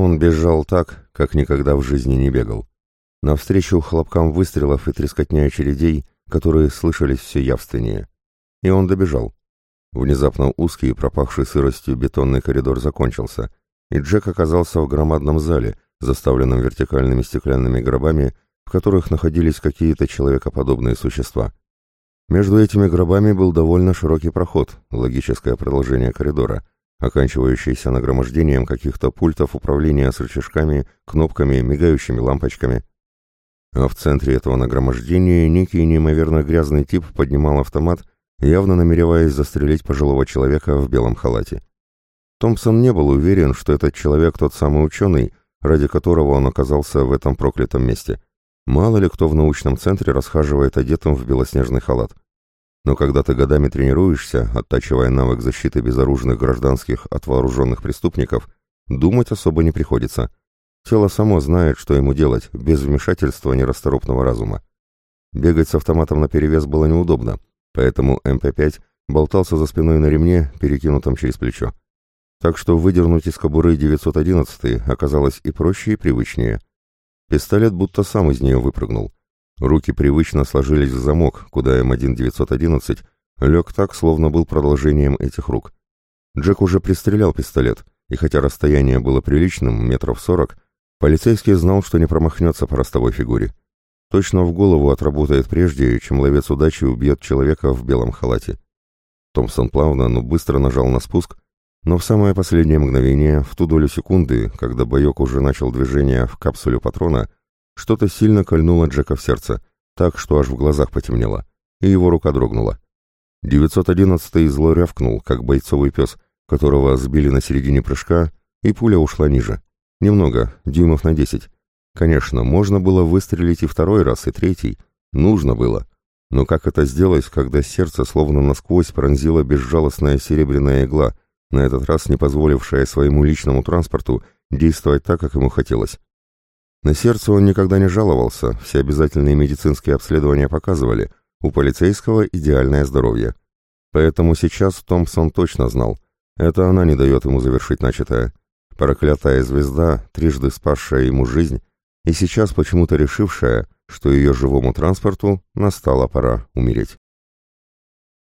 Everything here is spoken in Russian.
Он бежал так, как никогда в жизни не бегал. Навстречу хлопкам выстрелов и трескотня очередей, которые слышались все явственнее. И он добежал. Внезапно узкий, пропахший сыростью бетонный коридор закончился, и Джек оказался в громадном зале, заставленном вертикальными стеклянными гробами, в которых находились какие-то человекоподобные существа. Между этими гробами был довольно широкий проход, логическое продолжение коридора, оканчивающийся нагромождением каких-то пультов управления с рычажками, кнопками, мигающими лампочками. А в центре этого нагромождения некий неимоверно грязный тип поднимал автомат, явно намереваясь застрелить пожилого человека в белом халате. Томпсон не был уверен, что этот человек тот самый ученый, ради которого он оказался в этом проклятом месте. Мало ли кто в научном центре расхаживает одетым в белоснежный халат. Но когда ты годами тренируешься, оттачивая навык защиты безоружных гражданских от вооруженных преступников, думать особо не приходится. Тело само знает, что ему делать, без вмешательства нерасторопного разума. Бегать с автоматом наперевес было неудобно, поэтому МП-5 болтался за спиной на ремне, перекинутом через плечо. Так что выдернуть из кобуры 911 оказалось и проще, и привычнее. Пистолет будто сам из нее выпрыгнул. Руки привычно сложились в замок, куда М1-911 лег так, словно был продолжением этих рук. Джек уже пристрелял пистолет, и хотя расстояние было приличным, метров сорок, полицейский знал, что не промахнется по ростовой фигуре. Точно в голову отработает прежде, чем ловец удачи убьет человека в белом халате. Томпсон плавно, но быстро нажал на спуск, но в самое последнее мгновение, в ту долю секунды, когда боек уже начал движение в капсуле патрона, что-то сильно кольнуло Джека в сердце, так, что аж в глазах потемнело, и его рука дрогнула. 911-й зло рявкнул, как бойцовый пес, которого сбили на середине прыжка, и пуля ушла ниже. Немного, дюймов на десять. Конечно, можно было выстрелить и второй раз, и третий. Нужно было. Но как это сделать, когда сердце словно насквозь пронзила безжалостная серебряная игла — на этот раз не позволившая своему личному транспорту действовать так, как ему хотелось. На сердце он никогда не жаловался, все обязательные медицинские обследования показывали, у полицейского идеальное здоровье. Поэтому сейчас Томпсон точно знал, это она не дает ему завершить начатое. Проклятая звезда, трижды спасшая ему жизнь, и сейчас почему-то решившая, что ее живому транспорту настала пора умереть.